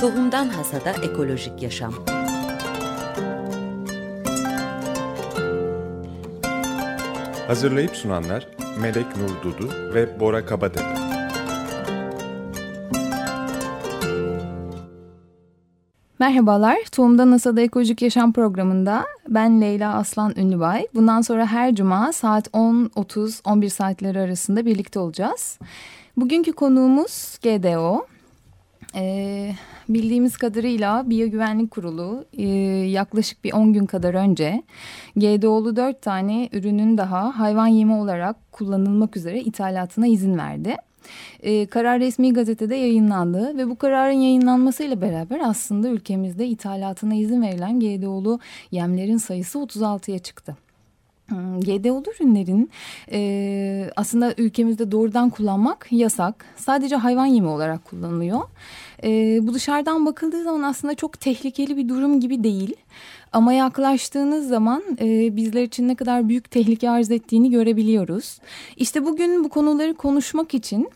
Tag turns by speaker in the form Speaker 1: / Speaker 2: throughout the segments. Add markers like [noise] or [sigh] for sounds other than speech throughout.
Speaker 1: Tohumdan Hasada Ekolojik Yaşam
Speaker 2: Hazırlayıp sunanlar Melek Nur Dudu ve Bora Kabatepe.
Speaker 3: Merhabalar, Tohumda NASA'da Ekolojik Yaşam programında ben Leyla Aslan Ünlübay. Bundan sonra her cuma saat 10.30-11 saatleri arasında birlikte olacağız. Bugünkü konuğumuz GDO. Ee, bildiğimiz kadarıyla Biyogüvenlik Kurulu e, yaklaşık bir 10 gün kadar önce GDO'lu 4 tane ürünün daha hayvan yemi olarak kullanılmak üzere ithalatına izin verdi. E, karar resmi gazetede yayınlandı ve bu kararın yayınlanmasıyla beraber aslında ülkemizde ithalatına izin verilen GDO'lu yemlerin sayısı 36'ya çıktı. Hmm, GDO'lu ürünlerin e, aslında ülkemizde doğrudan kullanmak yasak. Sadece hayvan yemi olarak kullanılıyor. E, bu dışarıdan bakıldığı zaman aslında çok tehlikeli bir durum gibi değil. Ama yaklaştığınız zaman e, bizler için ne kadar büyük tehlike arz ettiğini görebiliyoruz. İşte bugün bu konuları konuşmak için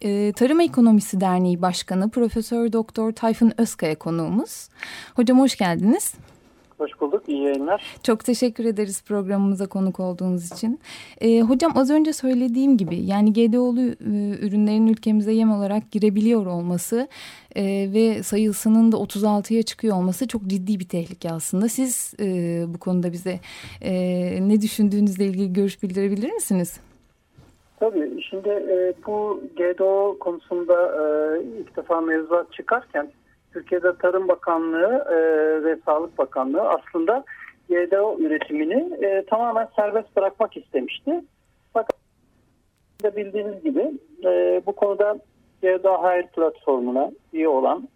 Speaker 3: e, Tarım Ekonomisi Derneği Başkanı Profesör Doktor Tayfun Özkaya konuğumuz. Hocam hoş geldiniz.
Speaker 4: Hoş bulduk. İyi yayınlar.
Speaker 3: Çok teşekkür ederiz programımıza konuk olduğunuz için. Ee, hocam az önce söylediğim gibi yani GDO'lu e, ürünlerin ülkemize yem olarak girebiliyor olması e, ve sayısının da 36'ya çıkıyor olması çok ciddi bir tehlike aslında. Siz e, bu konuda bize e, ne düşündüğünüzle ilgili görüş bildirebilir misiniz?
Speaker 4: Tabii. Şimdi e, bu GDO konusunda e, ilk defa mevzuat çıkarken Türkiye'de Tarım Bakanlığı e, ve Sağlık Bakanlığı aslında GDO üretimini e, tamamen serbest bırakmak istemişti. Fakat bildiğiniz gibi e, bu konuda GDO Hayır platformuna üye olan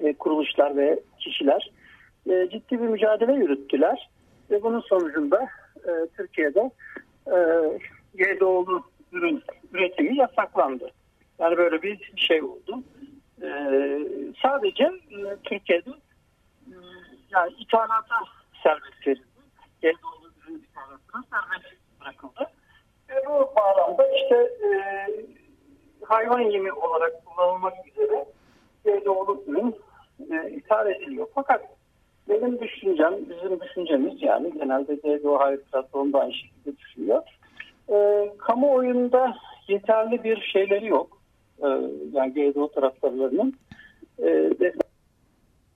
Speaker 4: e, kuruluşlar ve kişiler e, ciddi bir mücadele yürüttüler. Ve bunun sonucunda e, Türkiye'de e, GDO'lu ürün üretimi yasaklandı. Yani böyle bir şey oldu. Ee, sadece e, Türkiye'de e, yani ithalata serbest verildi. Elde ürün ithalatına serbest bırakıldı. Ve bu bağlamda işte e, hayvan yemi olarak kullanılmak üzere elde ürün e, ithal ediliyor. Fakat benim düşüncem, bizim düşüncemiz yani genelde GDO hayır platformu da aynı şekilde düşünüyor. E, kamuoyunda yeterli bir şeyleri yok e, yani GDO taraftarlarının e,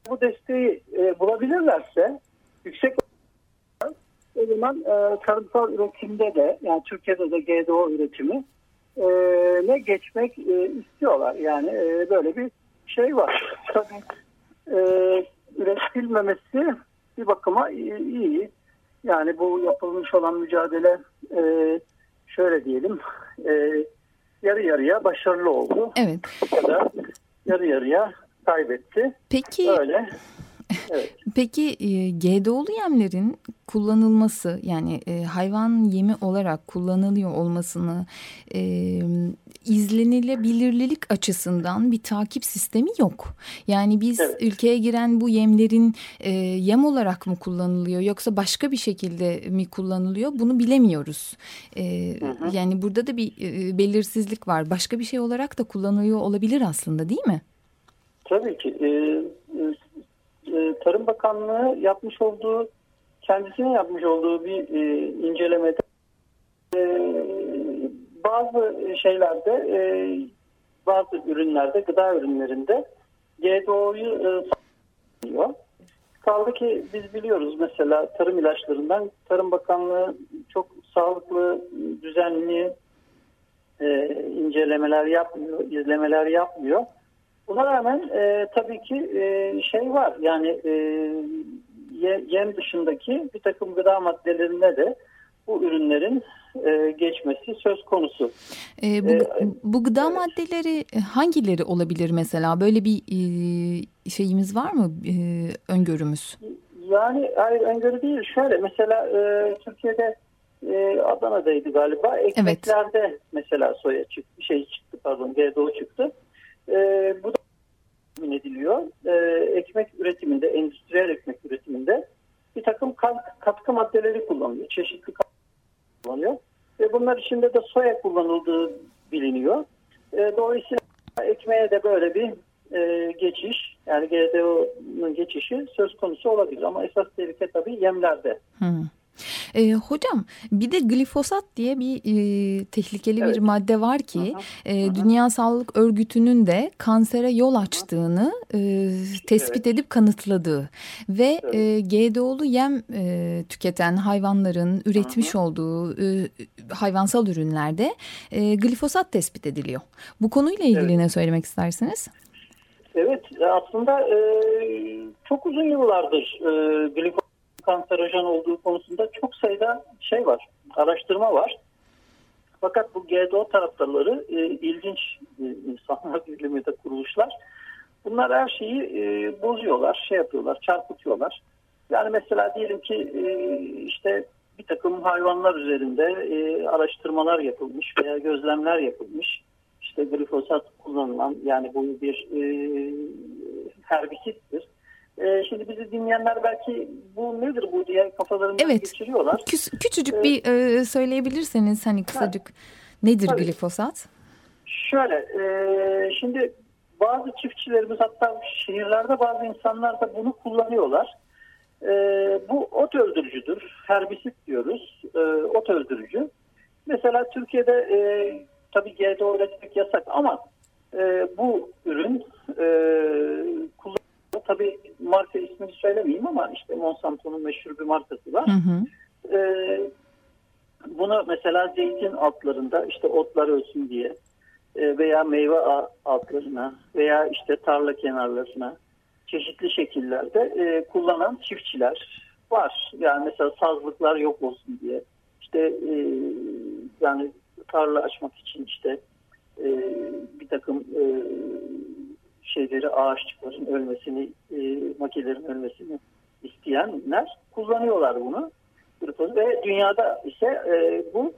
Speaker 4: bu desteği e, bulabilirlerse yüksek o zaman e, tarımsal üretimde de yani Türkiye'de de GDO üretimi e, ne geçmek e, istiyorlar. Yani e, böyle bir şey var. [laughs] Tabii e, üretilmemesi bir bakıma iyi. Yani bu yapılmış olan mücadele e, şöyle diyelim e, yarı yarıya başarılı oldu.
Speaker 3: Evet.
Speaker 4: Ya da yarı yarıya kaybetti.
Speaker 3: Peki.
Speaker 4: Öyle.
Speaker 3: Evet. Peki e, GDO'lu yemlerin kullanılması yani e, hayvan yemi olarak kullanılıyor olmasını e, izlenilebilirlik açısından bir takip sistemi yok. Yani biz evet. ülkeye giren bu yemlerin e, yem olarak mı kullanılıyor yoksa başka bir şekilde mi kullanılıyor bunu bilemiyoruz. E, hı hı. Yani burada da bir e, belirsizlik var. Başka bir şey olarak da kullanılıyor olabilir aslında değil mi?
Speaker 4: Tabii ki. E, e, Tarım Bakanlığı yapmış olduğu kendisine yapmış olduğu bir e, incelemede e, bazı şeylerde e, bazı ürünlerde gıda ürünlerinde GDO'yu e, Kaldı ki biz biliyoruz mesela tarım ilaçlarından Tarım Bakanlığı çok sağlıklı, düzenli e, incelemeler yapmıyor, izlemeler yapmıyor. Buna rağmen e, tabii ki e, şey var yani e, yem dışındaki bir takım gıda maddelerine de bu ürünlerin e, geçmesi söz konusu.
Speaker 3: E, bu, e, bu gıda evet. maddeleri hangileri olabilir mesela? Böyle bir e, şeyimiz var mı e, öngörümüz?
Speaker 4: Yani hayır öngörü değil. Şöyle mesela e, Türkiye'de e, Adana'daydı galiba. Ekmeklerde evet. mesela soya çıktı, şey çıktı pardon GDO çıktı. E, bu da ediliyor. E, ekmek üretiminde, endüstriyel ekmek üretiminde bir takım katkı maddeleri kullanılıyor. Çeşitli katkı kullanılıyor. Ve bunlar içinde de soya kullanıldığı biliniyor. E, dolayısıyla ekmeğe de böyle bir e, geçiş yani GDO'nun geçişi söz konusu olabilir ama esas tehlike tabii yemlerde.
Speaker 3: Hmm. E, hocam bir de glifosat diye bir e, tehlikeli evet. bir madde var ki hı. E, Dünya Sağlık Örgütü'nün de kansere yol açtığını e, tespit evet. edip kanıtladığı ve evet. e, GDO'lu yem e, tüketen hayvanların üretmiş hı. olduğu e, hayvansal ürünlerde e, glifosat tespit ediliyor. Bu konuyla ilgili evet. ne söylemek istersiniz?
Speaker 4: Evet aslında e, çok uzun yıllardır e, glifosat kanserojen olduğu konusunda çok sayıda şey var, araştırma var. Fakat bu GDO taraftarları e, ilginç e, insanlar [laughs] biliminde kuruluşlar. Bunlar her şeyi e, bozuyorlar, şey yapıyorlar, çarpıtıyorlar. Yani mesela diyelim ki e, işte bir takım hayvanlar üzerinde e, araştırmalar yapılmış veya gözlemler yapılmış. İşte glifosat kullanılan yani bu bir e, herbisittir e, şimdi bizi dinleyenler belki bu nedir bu diye kafalarından evet. geçiriyorlar.
Speaker 3: Küs, küçücük ee, bir e, söyleyebilirseniz hani kısacık ha, nedir tabii. glifosat?
Speaker 4: Şöyle e, şimdi bazı çiftçilerimiz hatta şehirlerde bazı insanlar da bunu kullanıyorlar. E, bu ot öldürücüdür. Herbisit diyoruz. E, ot öldürücü. Mesela Türkiye'de e, tabii GDO üretmek yasak ama e, bu ürün e, kullan tabii marka ismini söylemeyeyim ama işte Monsanto'nun meşhur bir markası var. Hı hı. Ee, bunu mesela zeytin altlarında işte otlar ölsün diye e, veya meyve altlarına veya işte tarla kenarlarına çeşitli şekillerde e, kullanan çiftçiler var. Yani mesela sazlıklar yok olsun diye. İşte e, yani tarla açmak için işte e, bir takım e, şeyleri ağaççıkların ölmesini, e, makinelerin ölmesini isteyenler kullanıyorlar bunu. Ve dünyada ise e, bu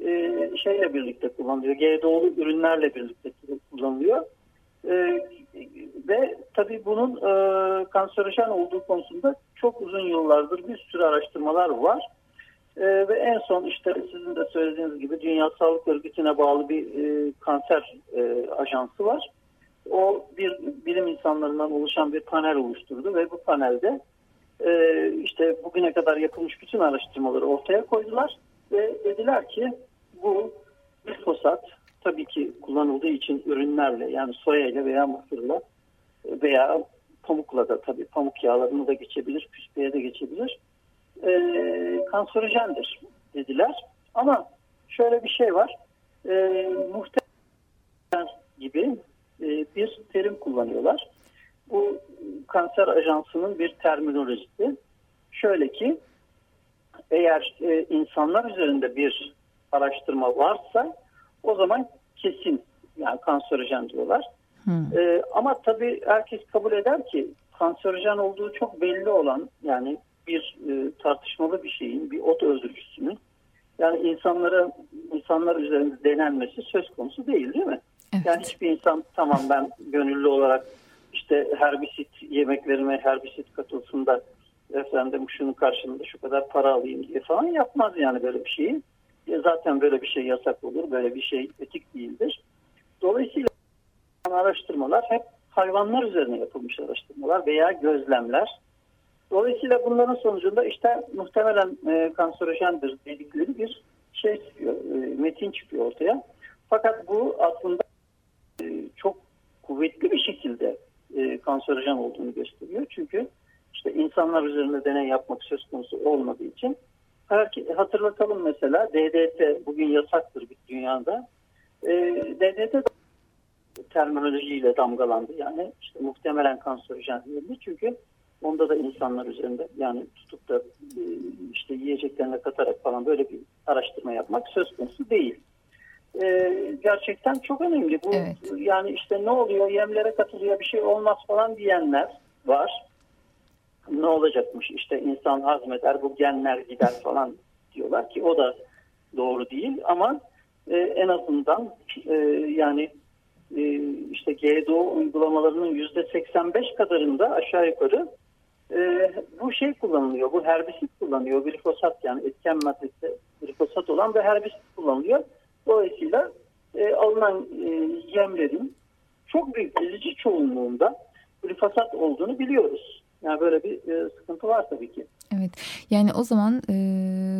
Speaker 4: e, şeyle birlikte kullanılıyor. GDO'lu ürünlerle birlikte kullanılıyor. E, ve tabii bunun e, kanserojen olduğu konusunda çok uzun yıllardır bir sürü araştırmalar var. E, ve en son işte sizin de söylediğiniz gibi Dünya Sağlık Örgütü'ne bağlı bir e, kanser e, ajansı var o bir bilim insanlarından oluşan bir panel oluşturdu ve bu panelde e, işte bugüne kadar yapılmış bütün araştırmaları ortaya koydular ve dediler ki bu glifosat tabii ki kullanıldığı için ürünlerle yani soya ile veya mısırla veya pamukla da tabii pamuk yağlarını da geçebilir, küspeye de geçebilir. E, kanserojendir dediler. Ama şöyle bir şey var. E, muhtemelen gibi bir terim kullanıyorlar. Bu kanser ajansının bir terminolojisi. Şöyle ki eğer e, insanlar üzerinde bir araştırma varsa o zaman kesin yani kanserojen diyorlar. Hmm. E, ama tabii herkes kabul eder ki kanserojen olduğu çok belli olan yani bir e, tartışmalı bir şeyin, bir ot öldürücüsünün yani insanlara insanlar üzerinde denenmesi söz konusu değil değil mi? Evet. Yani hiçbir insan tamam ben gönüllü olarak işte herbisit yemeklerime herbisit katılsın da efendim şunun karşılığında şu kadar para alayım diye falan yapmaz yani böyle bir şeyi. E zaten böyle bir şey yasak olur. Böyle bir şey etik değildir. Dolayısıyla araştırmalar hep hayvanlar üzerine yapılmış araştırmalar veya gözlemler. Dolayısıyla bunların sonucunda işte muhtemelen e, kanserojendir dedikleri bir şey çıkıyor, e, metin çıkıyor ortaya. Fakat bu aslında çok kuvvetli bir şekilde e, kanserojen olduğunu gösteriyor. Çünkü işte insanlar üzerinde deney yapmak söz konusu olmadığı için hatırlatalım mesela DDT bugün yasaktır bir dünyada. E, DDT terminolojiyle damgalandı. Yani işte muhtemelen kanserojen değildi. Çünkü onda da insanlar üzerinde yani tutup da e, işte yiyeceklerine katarak falan böyle bir araştırma yapmak söz konusu değil e, gerçekten çok önemli. Bu evet. yani işte ne oluyor yemlere katılıyor bir şey olmaz falan diyenler var. Ne olacakmış işte insan hazmeder bu genler gider falan diyorlar ki o da doğru değil ama e, en azından e, yani e, işte GDO uygulamalarının yüzde 85 kadarında aşağı yukarı e, bu şey kullanılıyor. Bu herbisit kullanıyor. Glifosat yani etken maddesi glifosat olan ve herbisit kullanılıyor. Dolayısıyla e, yemlerin çok büyük ezici çoğunluğunda glifosat olduğunu biliyoruz. Yani böyle bir e, sıkıntı var tabii ki.
Speaker 3: Evet yani o zaman e,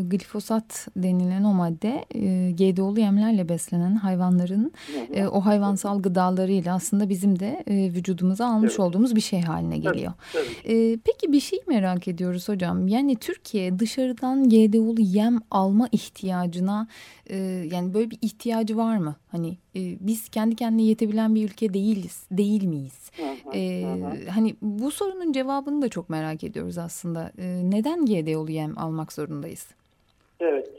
Speaker 3: glifosat denilen o madde e, GDO'lu yemlerle beslenen hayvanların e, o hayvansal gıdalarıyla aslında bizim de e, vücudumuza almış evet. olduğumuz bir şey haline geliyor. Tabii, tabii. E, peki bir şey merak ediyoruz hocam. Yani Türkiye dışarıdan GDO'lu yem alma ihtiyacına e, yani böyle bir ihtiyacı var mı? Hani biz kendi kendine yetebilen bir ülke değiliz, değil miyiz? Hı hı, e, hı. Hani bu sorunun cevabını da çok merak ediyoruz aslında. E, neden GDO'lu yem almak zorundayız?
Speaker 4: Evet.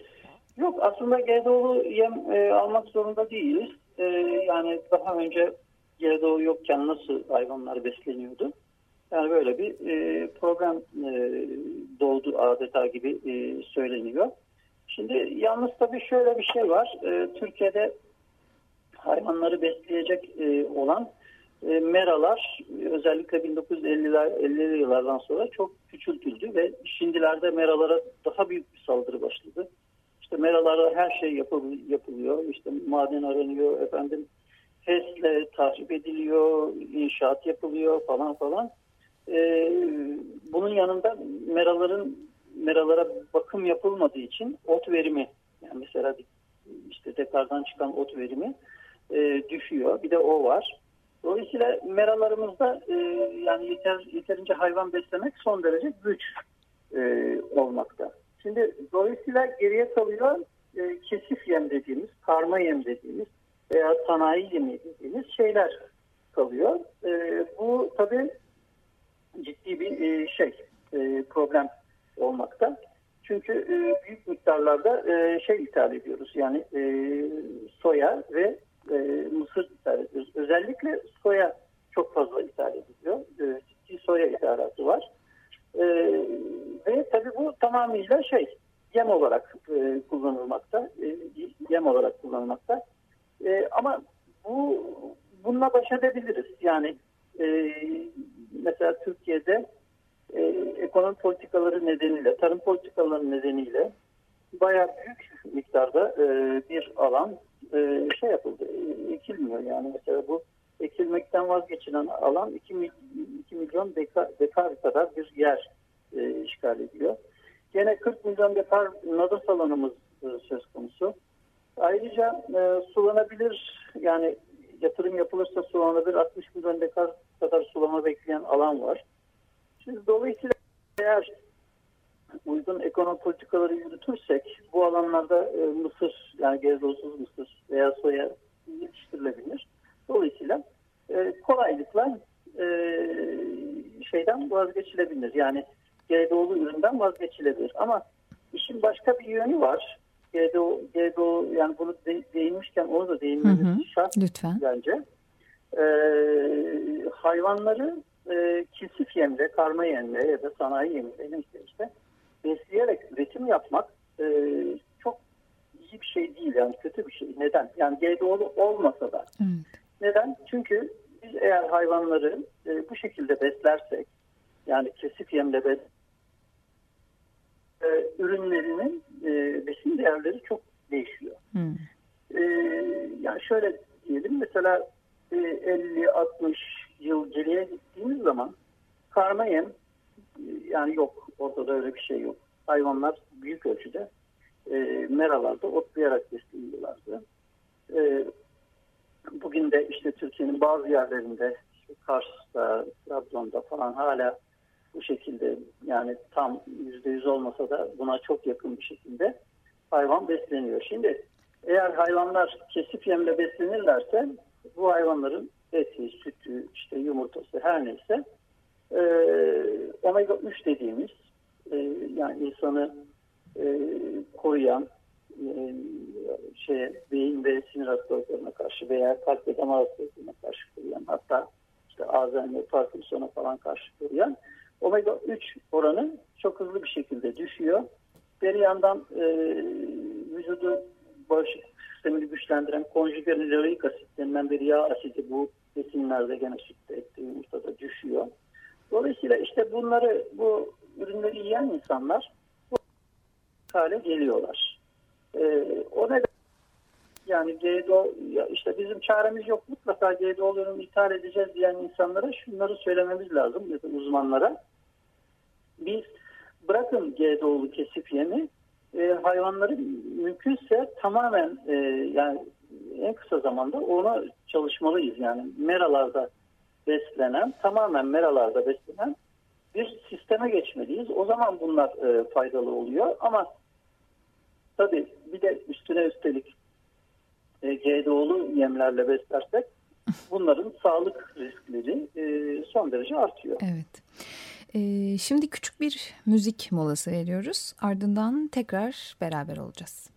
Speaker 4: Yok aslında GDO'lu yem e, almak zorunda değiliz. E, yani daha önce GDO yokken nasıl hayvanlar besleniyordu? Yani böyle bir e, problem e, doğdu adeta gibi e, söyleniyor. Şimdi yalnız tabii şöyle bir şey var. E, Türkiye'de hayvanları besleyecek e, olan e, meralar özellikle 1950'ler 50'li yıllardan sonra çok küçültüldü ve şimdilerde meralara daha büyük bir saldırı başladı. İşte meralara her şey yapılıyor. İşte maden aranıyor, efendim HES'le tahrip ediliyor, inşaat yapılıyor falan falan. Ee, bunun yanında meraların meralara bakım yapılmadığı için ot verimi yani mesela işte tekrardan çıkan ot verimi e, düşüyor. Bir de o var. Dolayısıyla meralarımızda e, yani yeter, yeterince hayvan beslemek son derece güç e, olmakta. Şimdi dolayısıyla geriye kalıyor e, kesif yem dediğimiz, karma yem dediğimiz veya sanayi yemi dediğimiz şeyler kalıyor. E, bu tabii ciddi bir e, şey, e, problem olmakta. Çünkü e, büyük miktarlarda e, şey ithal ediyoruz. Yani e, soya ve e, mısır ithal ediyoruz. Özellikle soya çok fazla ithal ediliyor. E, ciddi soya ithalatı var. E, ve tabii bu tamamıyla şey yem olarak e, kullanılmakta. E, yem olarak kullanılmakta. E, ama bu bununla baş edebiliriz. Yani e, mesela Türkiye'de e, ekonomi politikaları nedeniyle, tarım politikaları nedeniyle bayağı büyük miktarda e, bir alan e, şey yapıldı, e, ekilmiyor yani mesela bu ekilmekten vazgeçilen alan 2, 2 milyon dekar, dekar kadar bir yer e, işgal ediyor. Gene 40 milyon dekar nadas alanımız e, söz konusu. Ayrıca e, sulanabilir yani yatırım yapılırsa sulanabilir 60 milyon dekar kadar sulama bekleyen alan var. Şimdi dolayısıyla eğer uygun ekonomi politikaları yürütürsek bu alanlarda e, mısır yani gezozsuz mısır veya soya yetiştirilebilir. Dolayısıyla e, kolaylıkla e, şeyden vazgeçilebilir. Yani GDO'lu üründen vazgeçilebilir. Ama işin başka bir yönü var. GDO, GDO yani bunu de, değinmişken onu da değinmemiz şart
Speaker 3: Lütfen.
Speaker 4: bence. E, hayvanları e, kesif yemle, karma yemle ya da sanayi yemle işte besleyerek üretim yapmak e, çok iyi bir şey değil yani kötü bir şey. Neden? Yani GDO'lu olmasa da. Evet. Neden? Çünkü biz eğer hayvanları e, bu şekilde beslersek yani kesif yemle bes e, ürünlerinin e, besin değerleri çok değişiyor. Hmm. E, yani şöyle diyelim mesela e, 50-60 yıl geriye gittiğimiz zaman karma yem e, yani yok ortada öyle bir şey yok. Hayvanlar büyük ölçüde e, meralarda otlayarak besleniyorlardı. E, bugün de işte Türkiye'nin bazı yerlerinde işte Kars'ta, Trabzon'da falan hala bu şekilde yani tam yüzde yüz olmasa da buna çok yakın bir şekilde hayvan besleniyor. Şimdi eğer hayvanlar kesip yemle beslenirlerse bu hayvanların eti, sütü, işte yumurtası her neyse e, omega 3 dediğimiz yani insanı e, koruyan e, şey beyin ve sinir hastalıklarına karşı veya kalp ve damar hastalıklarına karşı koruyan hatta işte Alzheimer, Parkinson'a falan karşı koruyan omega 3 oranı çok hızlı bir şekilde düşüyor. Bir yandan e, vücudu bağışıklık sistemini güçlendiren konjugenilerik asit denilen bir yağ asidi bu besinlerde gene sütte, ette, yumurtada düşüyor. Dolayısıyla işte bunları bu ürünleri yiyen insanlar bu hale geliyorlar. Ee, o nedenle Yani GDO işte bizim çaremiz yok mutlaka GDO ithal edeceğiz diyen insanlara şunları söylememiz lazım da uzmanlara. Biz bırakın GDO'lu kesif yemi e, hayvanları mümkünse tamamen e, yani en kısa zamanda ona çalışmalıyız. Yani meralarda beslenen tamamen meralarda beslenen bir sisteme geçmeliyiz. O zaman bunlar e, faydalı oluyor ama tabii bir de üstüne üstelik e, GDO'lu yemlerle beslersek bunların sağlık riskleri e, son derece artıyor.
Speaker 3: Evet. E, şimdi küçük bir müzik molası veriyoruz. Ardından tekrar beraber olacağız.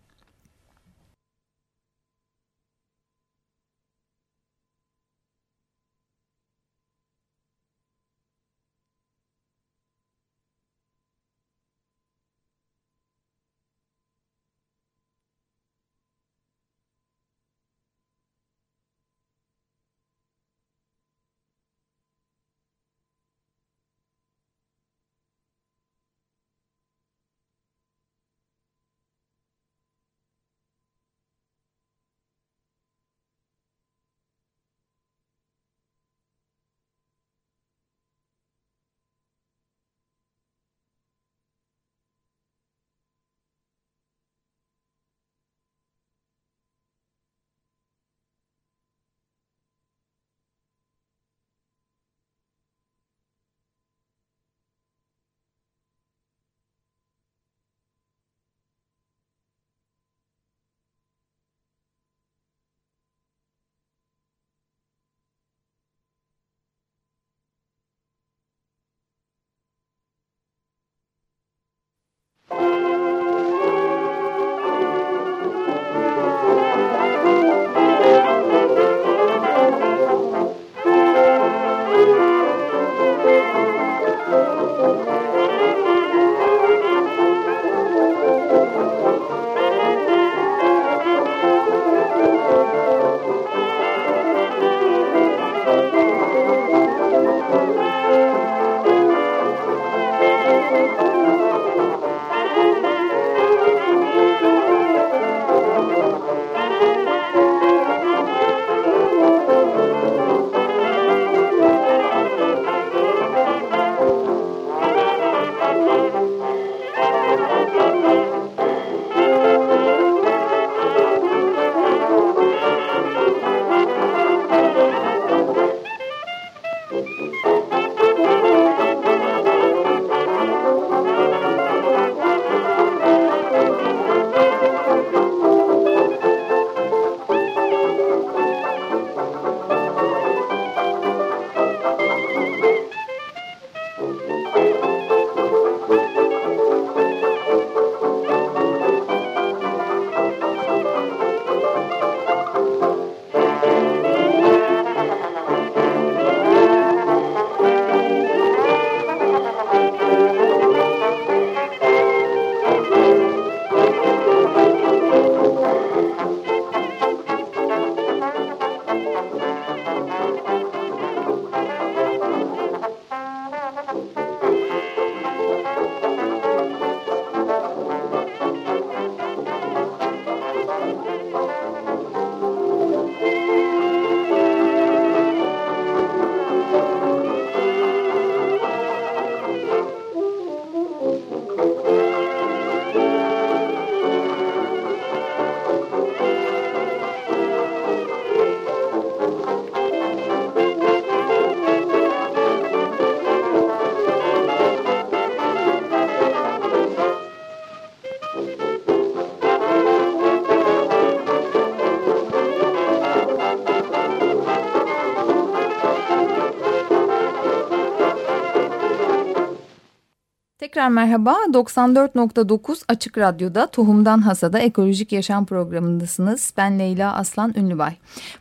Speaker 3: Tekrar merhaba. 94.9 Açık Radyo'da Tohumdan Hasada Ekolojik Yaşam programındasınız. Ben Leyla Aslan Ünlübay.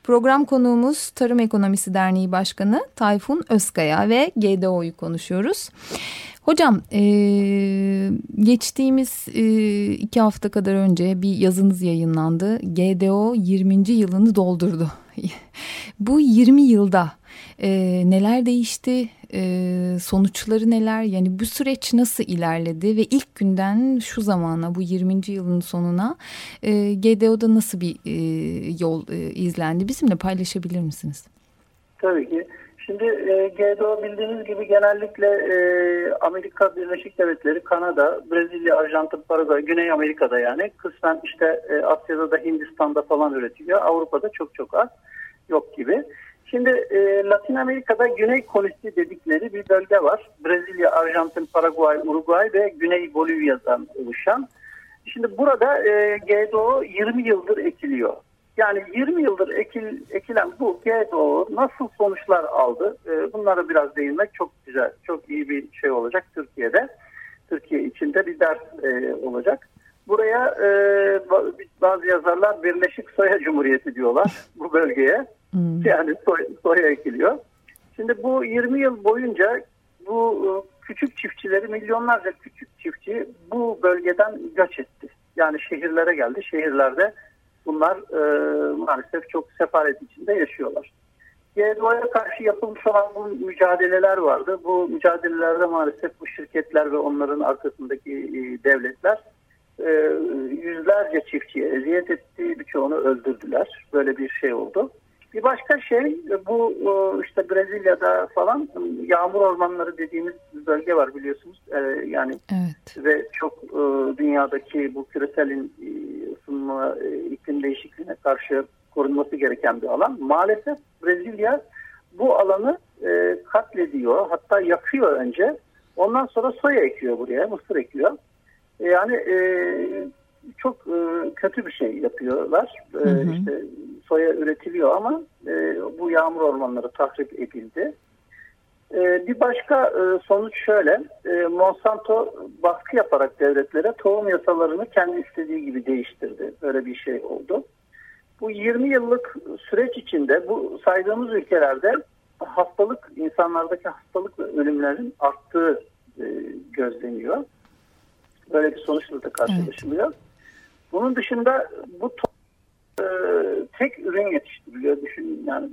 Speaker 3: Program konuğumuz Tarım Ekonomisi Derneği Başkanı Tayfun Özkaya ve GDO'yu konuşuyoruz. Hocam e, geçtiğimiz e, iki hafta kadar önce bir yazınız yayınlandı. GDO 20. yılını doldurdu. [laughs] Bu 20 yılda e, neler değişti, e, sonuçları neler? Yani bu süreç nasıl ilerledi ve ilk günden şu zamana bu 20. yılın sonuna e, GDO'da nasıl bir e, yol e, izlendi? Bizimle paylaşabilir misiniz?
Speaker 4: Tabii ki. Şimdi e, GDO bildiğiniz gibi genellikle e, Amerika Birleşik Devletleri, Kanada, Brezilya, Arjantin, Paraguay, Güney Amerika'da yani kısmen işte e, Asya'da da Hindistan'da falan üretiliyor. Avrupa'da çok çok az yok gibi. Şimdi e, Latin Amerika'da Güney Kolisi dedikleri bir bölge var. Brezilya, Arjantin, Paraguay, Uruguay ve Güney Bolivya'dan oluşan. Şimdi burada e, GDO 20 yıldır ekiliyor. Yani 20 yıldır ekil, ekilen bu GDO nasıl sonuçlar aldı? E, bunlara biraz değinmek çok güzel, çok iyi bir şey olacak Türkiye'de. Türkiye içinde bir ders e, olacak. Buraya e, bazı yazarlar Birleşik Soya Cumhuriyeti diyorlar bu bölgeye. Hmm. Yani soy, soya ekiliyor. Şimdi bu 20 yıl boyunca bu e, küçük çiftçileri milyonlarca küçük çiftçi bu bölgeden göç etti. Yani şehirlere geldi. Şehirlerde bunlar e, maalesef çok sefaret içinde yaşıyorlar. GDO'ya karşı yapılmış olan bu mücadeleler vardı. Bu mücadelelerde maalesef bu şirketler ve onların arkasındaki e, devletler e, yüzlerce çiftçiye eziyet etti. Birçoğunu öldürdüler. Böyle bir şey oldu. Bir başka şey bu e, işte Brezilya'da falan yağmur ormanları dediğimiz bölge var biliyorsunuz. E, yani evet. ve çok e, dünyadaki bu küreselin ısınma iklim değişikliğine karşı korunması gereken bir alan. Maalesef Brezilya bu alanı katlediyor. Hatta yakıyor önce. Ondan sonra soya ekiyor buraya, mısır ekiyor. Yani çok kötü bir şey yapıyorlar. Hı hı. İşte soya üretiliyor ama e, bu yağmur ormanları tahrip edildi. E, bir başka e, sonuç şöyle, e, Monsanto baskı yaparak devletlere tohum yasalarını kendi istediği gibi değiştirdi. Böyle bir şey oldu. Bu 20 yıllık süreç içinde bu saydığımız ülkelerde hastalık, insanlardaki hastalık ve ölümlerin arttığı e, gözleniyor. Böyle bir sonuçla da karşılaşılıyor. Evet. Bunun dışında bu e, tek ürün yetiştiriliyor. Düşün yani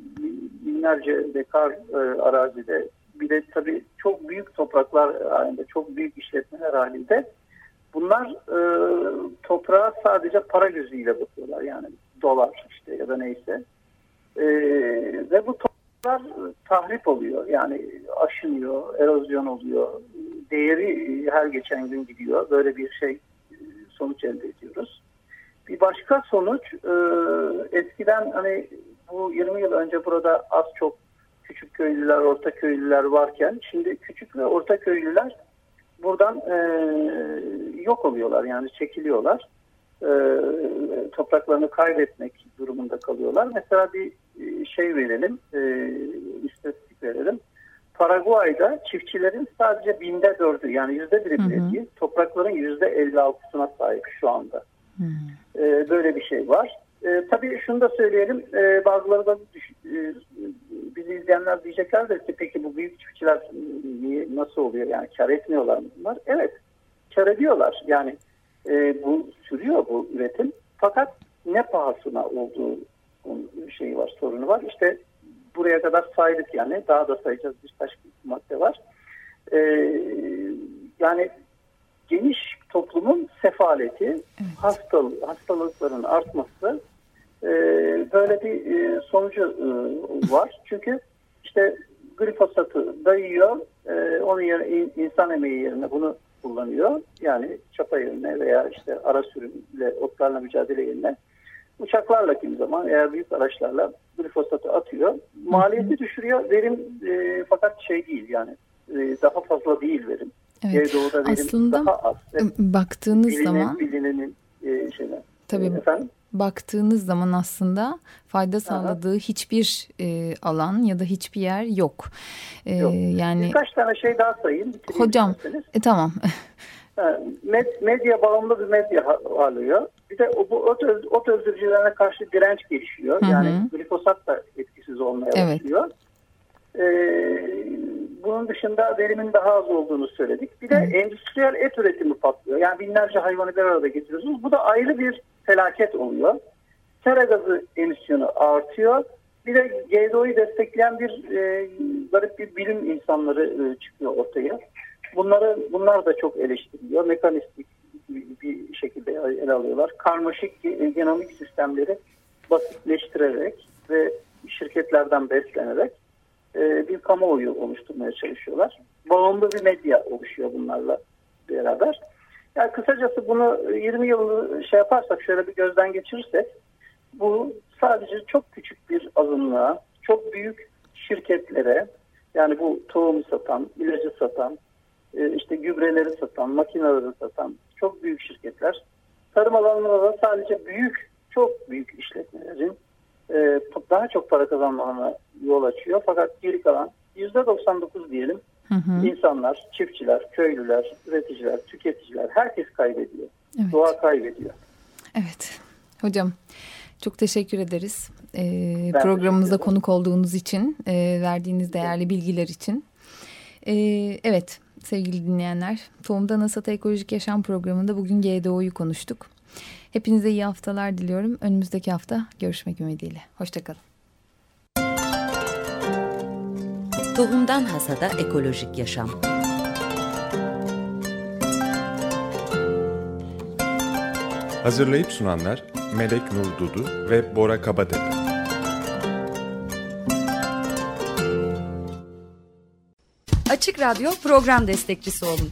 Speaker 4: binlerce dekar e, arazide bir de tabii çok büyük topraklar halinde, çok büyük işletmeler halinde bunlar e, toprağa sadece para gözüyle bakıyorlar. Yani dolar işte ya da neyse. E, ve bu topraklar tahrip oluyor. Yani aşınıyor, erozyon oluyor. Değeri her geçen gün gidiyor. Böyle bir şey e, sonuç elde ediyoruz. Bir başka sonuç e, eskiden hani bu 20 yıl önce burada az çok küçük köylüler, orta köylüler varken şimdi küçük ve orta köylüler buradan e, yok oluyorlar yani çekiliyorlar. E, topraklarını kaybetmek durumunda kalıyorlar. Mesela bir e, şey verelim, e, istatistik verelim. Paraguay'da çiftçilerin sadece binde dördü yani yüzde biri bile değil, toprakların yüzde elli altısına sahip şu anda. E, böyle bir şey var. E, tabii şunu da söyleyelim. E, bazıları da e, bizi izleyenler diyecekler ki peki bu büyük çiftçiler e, nasıl oluyor? Yani kar etmiyorlar mı bunlar? Evet. Kar ediyorlar. Yani e, bu sürüyor bu üretim. Fakat ne pahasına olduğu şeyi var, sorunu var. İşte buraya kadar saydık yani. Daha da sayacağız birkaç madde var. E, yani geniş toplumun sefaleti, evet. hastal, hastalıkların artması e, böyle bir e, sonucu e, var. [laughs] Çünkü işte glifosatı dayıyor, e, onun yerine insan emeği yerine bunu kullanıyor. Yani çapa yerine veya işte ara sürümle, otlarla mücadele yerine uçaklarla kimi zaman veya büyük araçlarla glifosatı atıyor. Maliyeti düşürüyor. Verim e, fakat şey değil yani e, daha fazla değil verim.
Speaker 3: Evet. Doğuda verim Aslında daha az. baktığınız bilinen, zaman
Speaker 4: bilinenin e, şeyler.
Speaker 3: Tabii. Efendim? baktığınız zaman aslında fayda sağladığı Aha. hiçbir e, alan ya da hiçbir yer yok.
Speaker 4: E, yok. Yani birkaç tane şey daha sayayım.
Speaker 3: Hocam, e, tamam. [laughs]
Speaker 4: Med, medya bağımlı bir medya alıyor. Bir de o, bu ot, ot öldürücülerine karşı direnç gelişiyor. Hı -hı. Yani glifosat da etkisiz olmaya evet. başlıyor. Ee, bu Onun dışında verimin daha az olduğunu söyledik. Bir de endüstriyel et üretimi patlıyor. Yani binlerce hayvanı bir arada getiriyorsunuz. Bu da ayrı bir felaket oluyor. Sera gazı emisyonu artıyor. Bir de GDO'yu destekleyen bir e, garip bir bilim insanları e, çıkıyor ortaya. Bunları bunlar da çok eleştiriliyor. Mekanistik bir şekilde ele alıyorlar. Karmaşık genomik sistemleri basitleştirerek ve şirketlerden beslenerek e, bir kamuoyu oluşturmaya çalışıyorlar. Bağımlı bir medya oluşuyor bunlarla beraber. Yani kısacası bunu 20 yıl şey yaparsak şöyle bir gözden geçirirsek bu sadece çok küçük bir azınlığa, çok büyük şirketlere yani bu tohumu satan, ilacı satan, e, işte gübreleri satan, makineleri satan çok büyük şirketler tarım alanında da sadece büyük, çok büyük işletmelerin e, daha çok para kazanmalarına yol açıyor. Fakat geri kalan %99 diyelim hı hı. insanlar, çiftçiler, köylüler, üreticiler, tüketiciler herkes kaybediyor. Evet. Doğa kaybediyor.
Speaker 3: Evet. Hocam çok teşekkür ederiz. Ee, programımıza konuk olduğunuz için, e, verdiğiniz değerli bilgiler için. Ee, evet sevgili dinleyenler, Tohumda Nasata Ekolojik Yaşam programında bugün GDO'yu konuştuk. Hepinize iyi haftalar diliyorum. Önümüzdeki hafta görüşmek ümidiyle. Hoşçakalın.
Speaker 1: Tohumdan Hasada Ekolojik Yaşam
Speaker 2: Hazırlayıp sunanlar Melek Nur Dudu ve Bora Kabatepe.
Speaker 5: Açık Radyo program destekçisi olun.